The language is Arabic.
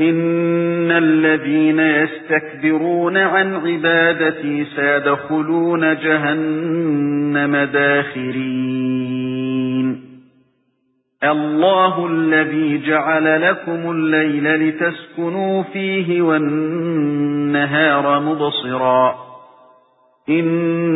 إِنَّ الَّذِينَ يَسْتَكْبِرُونَ عَن عِبَادَتِي سَيَدْخُلُونَ جَهَنَّمَ دَاخِرِينَ اللَّهُ الَّذِي جَعَلَ لَكُمُ اللَّيْلَ لِتَسْكُنُوا فِيهِ وَالنَّهَارَ مُبْصِرًا إِنَّ